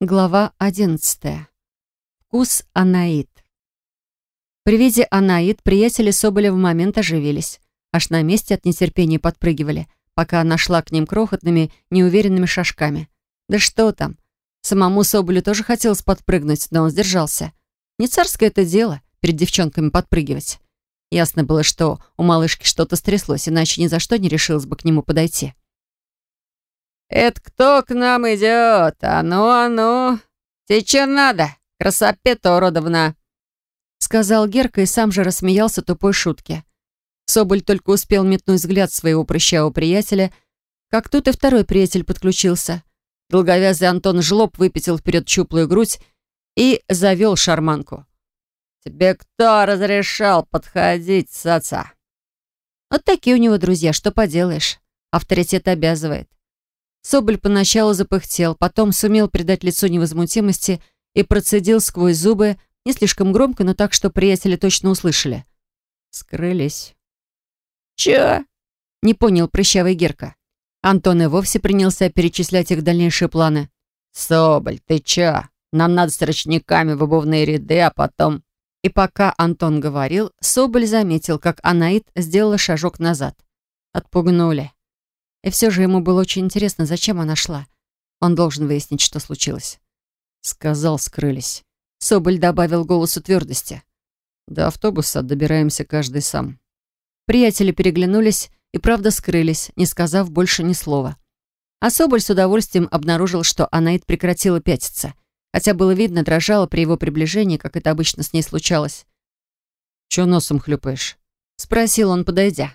Глава 11. Вкус Анаит. При виде Анаит приятели Соболя в момент оживились. Аж на месте от нетерпения подпрыгивали, пока она шла к ним крохотными, неуверенными шажками. Да что там. Самому Соболю тоже хотелось подпрыгнуть, но он сдержался. Не царское это дело перед девчонками подпрыгивать. Ясно было, что у малышки что-то стряслось, иначе ни за что не решилась бы к нему подойти. «Это кто к нам идет? А ну, а ну! Что надо, красопета уродовна?» Сказал Герка и сам же рассмеялся тупой шутке. Соболь только успел метнуть взгляд своего прыщавого приятеля, как тут и второй приятель подключился. Долговязый Антон Жлоб выпятил вперед чуплую грудь и завел шарманку. «Тебе кто разрешал подходить, саца?» Вот такие у него друзья, что поделаешь. Авторитет обязывает. Соболь поначалу запыхтел, потом сумел придать лицу невозмутимости и процедил сквозь зубы, не слишком громко, но так, что приятели точно услышали. Скрылись. «Чё?» — не понял прыщавый Герка. Антон и вовсе принялся перечислять их дальнейшие планы. «Соболь, ты чё? Нам надо с ручниками в обувные ряды, а потом...» И пока Антон говорил, Соболь заметил, как Анаит сделала шажок назад. Отпугнули. И все же ему было очень интересно, зачем она шла. Он должен выяснить, что случилось. Сказал, скрылись. Соболь добавил голосу твердости. До автобуса добираемся каждый сам. Приятели переглянулись и правда скрылись, не сказав больше ни слова. А Соболь с удовольствием обнаружил, что Анаит прекратила пятиться, хотя было видно, дрожала при его приближении, как это обычно с ней случалось. «Чё носом хлюпаешь?» — спросил он, подойдя.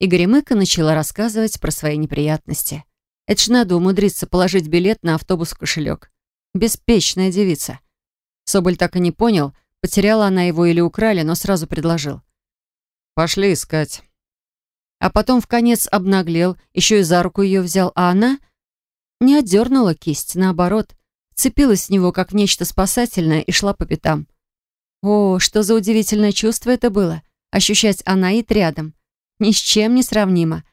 И Горемыка начала рассказывать про свои неприятности. Это ж надо умудриться положить билет на автобус в кошелек. Беспечная девица. Соболь так и не понял, потеряла она его или украли, но сразу предложил. «Пошли искать». А потом в конец обнаглел, еще и за руку ее взял, а она не отдернула кисть, наоборот, цепилась с него как нечто спасательное и шла по пятам. О, что за удивительное чувство это было, ощущать Анаит рядом. Ни с чем не сравнимо.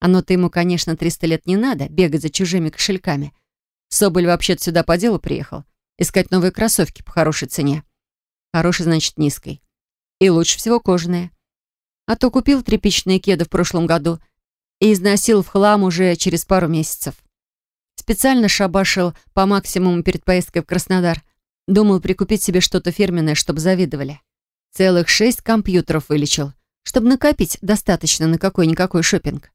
Оно-то ему, конечно, 300 лет не надо, бегать за чужими кошельками. Соболь вообще-то сюда по делу приехал. Искать новые кроссовки по хорошей цене. Хорошей, значит, низкой. И лучше всего кожаные. А то купил тряпичные кеды в прошлом году и износил в хлам уже через пару месяцев. Специально шабашил по максимуму перед поездкой в Краснодар. Думал прикупить себе что-то фирменное, чтобы завидовали. Целых шесть компьютеров вылечил чтобы накопить достаточно на какой-никакой шопинг.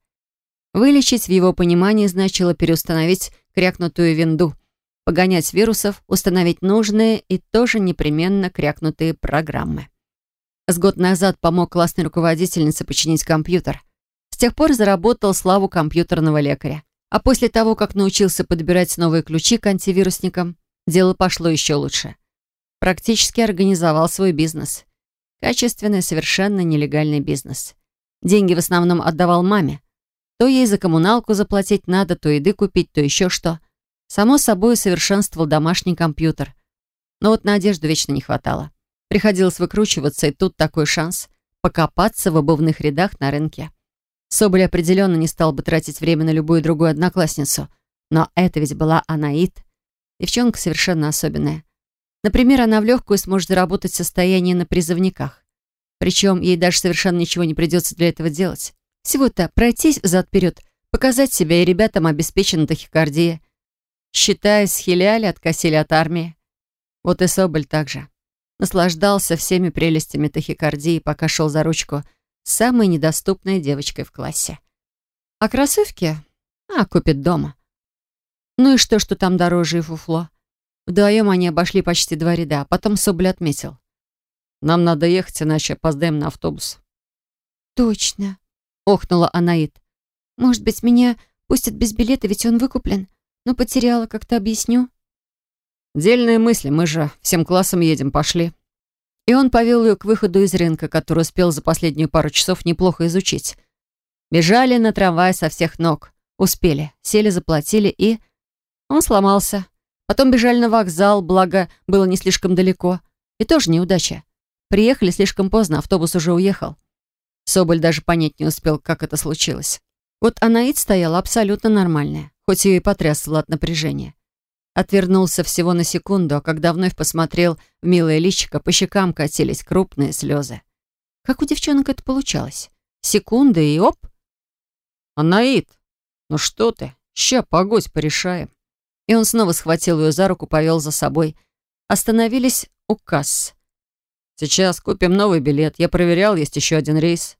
Вылечить в его понимании значило переустановить крякнутую винду, погонять вирусов, установить нужные и тоже непременно крякнутые программы. С год назад помог классной руководительнице починить компьютер. С тех пор заработал славу компьютерного лекаря. А после того, как научился подбирать новые ключи к антивирусникам, дело пошло еще лучше. Практически организовал свой бизнес. Качественный, совершенно нелегальный бизнес. Деньги в основном отдавал маме. То ей за коммуналку заплатить надо, то еды купить, то еще что. Само собой совершенствовал домашний компьютер. Но вот на одежду вечно не хватало. Приходилось выкручиваться, и тут такой шанс покопаться в обувных рядах на рынке. Соболь определенно не стал бы тратить время на любую другую одноклассницу. Но это ведь была Анаит. Девчонка совершенно особенная. Например, она в легкую сможет заработать состояние на призывниках. Причем ей даже совершенно ничего не придется для этого делать. Всего-то пройтись взад-вперед, показать себя, и ребятам обеспечена тахикардия. Считая, схиляли, откосили от армии. Вот и Соболь также. Наслаждался всеми прелестями тахикардии, пока шел за ручку с самой недоступной девочкой в классе. А кроссовки? А, купит дома. Ну и что, что там дороже и фуфло? Вдвоем они обошли почти два ряда, а потом Соболь отметил. «Нам надо ехать, иначе опоздаем на автобус». «Точно», — охнула Анаит. «Может быть, меня пустят без билета, ведь он выкуплен. Но потеряла, как-то объясню». «Дельные мысли, мы же всем классом едем, пошли». И он повел ее к выходу из рынка, который успел за последнюю пару часов неплохо изучить. Бежали на трамвай со всех ног. Успели, сели, заплатили и... Он сломался. Потом бежали на вокзал, благо было не слишком далеко. И тоже неудача. Приехали слишком поздно, автобус уже уехал. Соболь даже понять не успел, как это случилось. Вот Анаид стояла абсолютно нормальная, хоть ее и потрясла от напряжения. Отвернулся всего на секунду, а когда вновь посмотрел в милое личико, по щекам катились крупные слезы. Как у девчонок это получалось? Секунда и оп! «Анаит, ну что ты? Ща, погодь, порешаем». И он снова схватил ее за руку, повел за собой. Остановились у касс. «Сейчас купим новый билет. Я проверял, есть еще один рейс».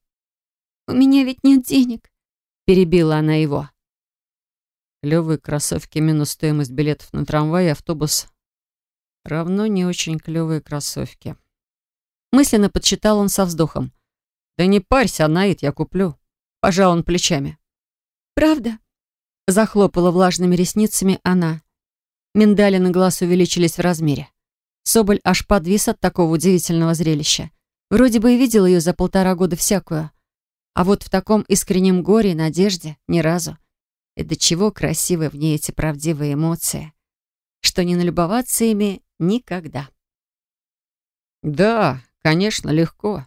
«У меня ведь нет денег», — перебила она его. Клевые кроссовки минус стоимость билетов на трамвай и автобус равно не очень клевые кроссовки. Мысленно подсчитал он со вздохом. «Да не парься, Анаит, я куплю». Пожал он плечами. «Правда?» Захлопала влажными ресницами она. Миндали на глаз увеличились в размере. Соболь аж подвис от такого удивительного зрелища. Вроде бы и видел ее за полтора года всякую. А вот в таком искреннем горе и надежде ни разу. И до чего красивы в ней эти правдивые эмоции, что не налюбоваться ими никогда. «Да, конечно, легко».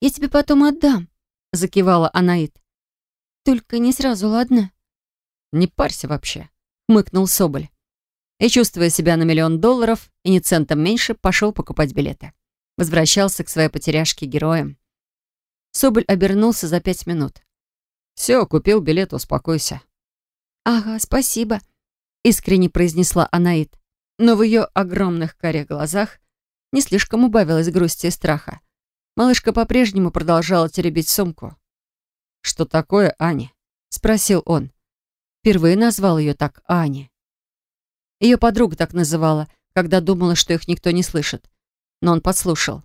«Я тебе потом отдам», — закивала Анаит. «Только не сразу, ладно?» «Не парься вообще», — мыкнул Соболь. И, чувствуя себя на миллион долларов и не центом меньше, пошел покупать билеты. Возвращался к своей потеряшке героем. Соболь обернулся за пять минут. «Все, купил билет, успокойся». «Ага, спасибо», — искренне произнесла Анаит. Но в ее огромных карих глазах не слишком убавилась грусти и страха. Малышка по-прежнему продолжала теребить сумку. «Что такое, Аня?» — спросил он. Впервые назвал ее так Ани. Ее подруга так называла, когда думала, что их никто не слышит. Но он подслушал.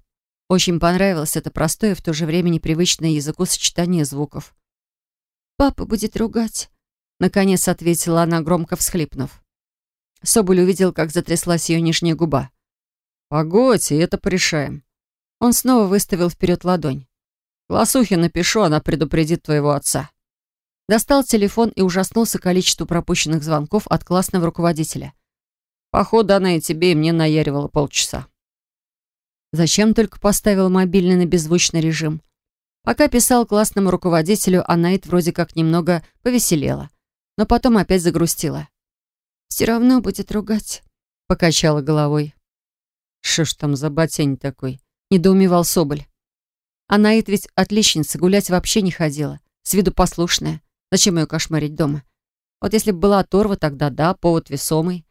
Очень понравилось это простое в то же время непривычное языку сочетание звуков. «Папа будет ругать», Наконец ответила она, громко всхлипнув. Соболь увидел, как затряслась ее нижняя губа. «Погодь, и это порешаем». Он снова выставил вперед ладонь. «Классухе напишу, она предупредит твоего отца». Достал телефон и ужаснулся количеству пропущенных звонков от классного руководителя. Походу, она и тебе, и мне наяривала полчаса. Зачем только поставил мобильный на беззвучный режим? Пока писал классному руководителю, Анаит вроде как немного повеселела но потом опять загрустила. «Все равно будет ругать», — покачала головой. «Что ж там за ботень такой?» — недоумевал Соболь. Анаит ведь отличница, гулять вообще не ходила, с виду послушная. Зачем ее кошмарить дома? Вот если бы была оторва, тогда да, повод весомый.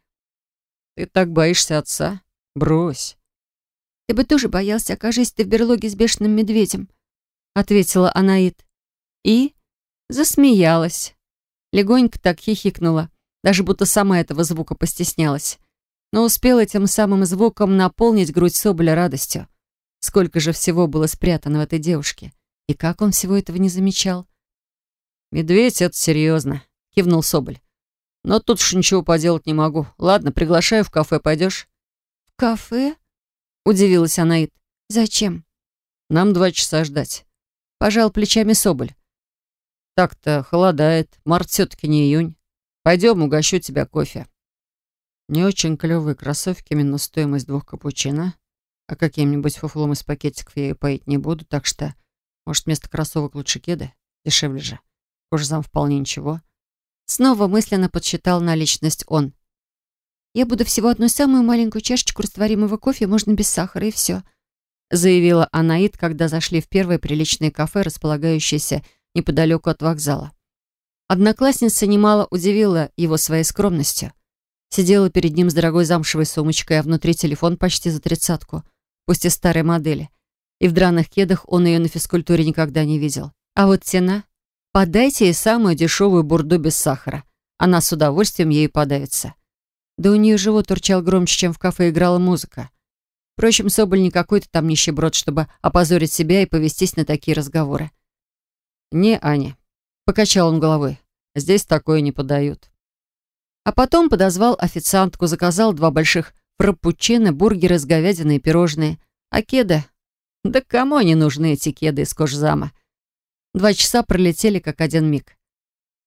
«Ты так боишься отца? Брось». «Ты бы тоже боялся, окажись ты в берлоге с бешеным медведем», — ответила Анаит. И засмеялась. Легонько так хихикнула, даже будто сама этого звука постеснялась. Но успела этим самым звуком наполнить грудь Соболя радостью. Сколько же всего было спрятано в этой девушке. И как он всего этого не замечал? «Медведь, это серьезно», — кивнул Соболь. «Но тут уж ничего поделать не могу. Ладно, приглашаю в кафе, пойдешь?» «В кафе?» — удивилась Анаит. «Зачем?» «Нам два часа ждать». Пожал плечами Соболь. Так-то холодает, март все-таки не июнь. Пойдем, угощу тебя кофе. Не очень клевые кроссовки, минус стоимость двух капучино. А каким-нибудь фуфлом из пакетиков я ее поить не буду, так что, может, вместо кроссовок лучше кеды? Дешевле же. Кожзам вполне ничего. Снова мысленно подсчитал наличность он. «Я буду всего одну самую маленькую чашечку растворимого кофе, можно без сахара, и все», заявила Анаит, когда зашли в первое приличное кафе, располагающееся неподалеку от вокзала. Одноклассница немало удивила его своей скромностью. Сидела перед ним с дорогой замшевой сумочкой, а внутри телефон почти за тридцатку, пусть и старой модели. И в драных кедах он ее на физкультуре никогда не видел. А вот цена? Подайте ей самую дешевую бурду без сахара. Она с удовольствием ею подавится. Да у нее живот урчал громче, чем в кафе играла музыка. Впрочем, Соболь не какой-то там нищеброд, чтобы опозорить себя и повестись на такие разговоры. «Не, Аня», — покачал он головой, — «здесь такое не подают». А потом подозвал официантку, заказал два больших фраппучино, бургеры с говядиной и пирожные. А кеды? Да кому они нужны, эти кеды из кожзама? Два часа пролетели, как один миг.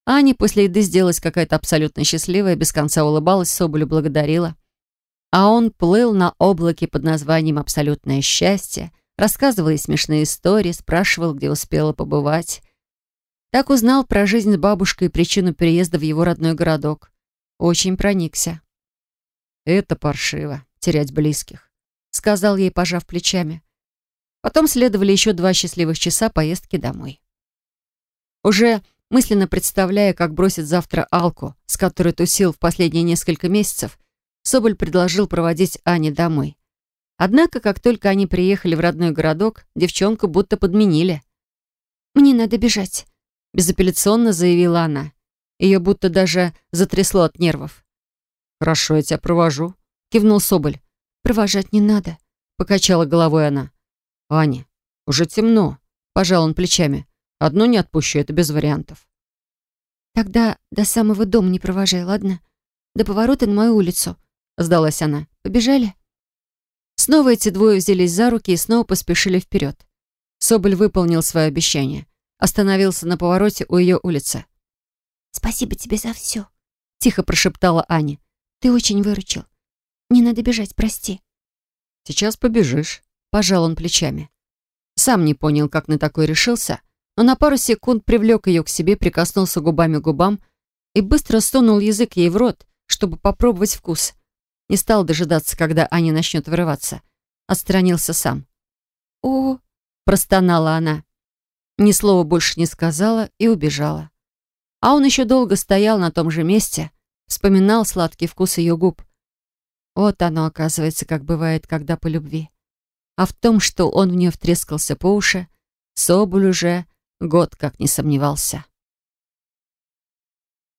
Аня после еды сделалась какая-то абсолютно счастливая, без конца улыбалась, Соболю благодарила. А он плыл на облаке под названием «Абсолютное счастье», рассказывал ей смешные истории, спрашивал, где успела побывать. Так узнал про жизнь с бабушкой и причину переезда в его родной городок. Очень проникся. Это паршиво, терять близких», — сказал ей, пожав плечами. Потом следовали еще два счастливых часа поездки домой. Уже мысленно представляя, как бросит завтра Алку, с которой тусил в последние несколько месяцев, Соболь предложил проводить Ане домой. Однако, как только они приехали в родной городок, девчонку будто подменили. «Мне надо бежать», — безапелляционно заявила она. Ее будто даже затрясло от нервов. «Хорошо, я тебя провожу», — кивнул Соболь. «Провожать не надо», — покачала головой она. «Аня, уже темно», — пожал он плечами. «Одну не отпущу, это без вариантов». «Тогда до самого дома не провожай, ладно? До поворота на мою улицу», — сдалась она. «Побежали?» Снова эти двое взялись за руки и снова поспешили вперед. Соболь выполнил свое обещание. Остановился на повороте у ее улицы. «Спасибо тебе за все», — тихо прошептала Аня. «Ты очень выручил. Не надо бежать, прости». «Сейчас побежишь», — пожал он плечами. Сам не понял, как на такое решился, но на пару секунд привлек ее к себе, прикоснулся губами к губам и быстро сунул язык ей в рот, чтобы попробовать вкус. Не стал дожидаться, когда Аня начнет вырываться. Отстранился сам. «О!» — простонала она. Ни слова больше не сказала и убежала. А он еще долго стоял на том же месте, вспоминал сладкий вкус ее губ. Вот оно, оказывается, как бывает, когда по любви. А в том, что он в нее втрескался по уши, Соболь уже год как не сомневался.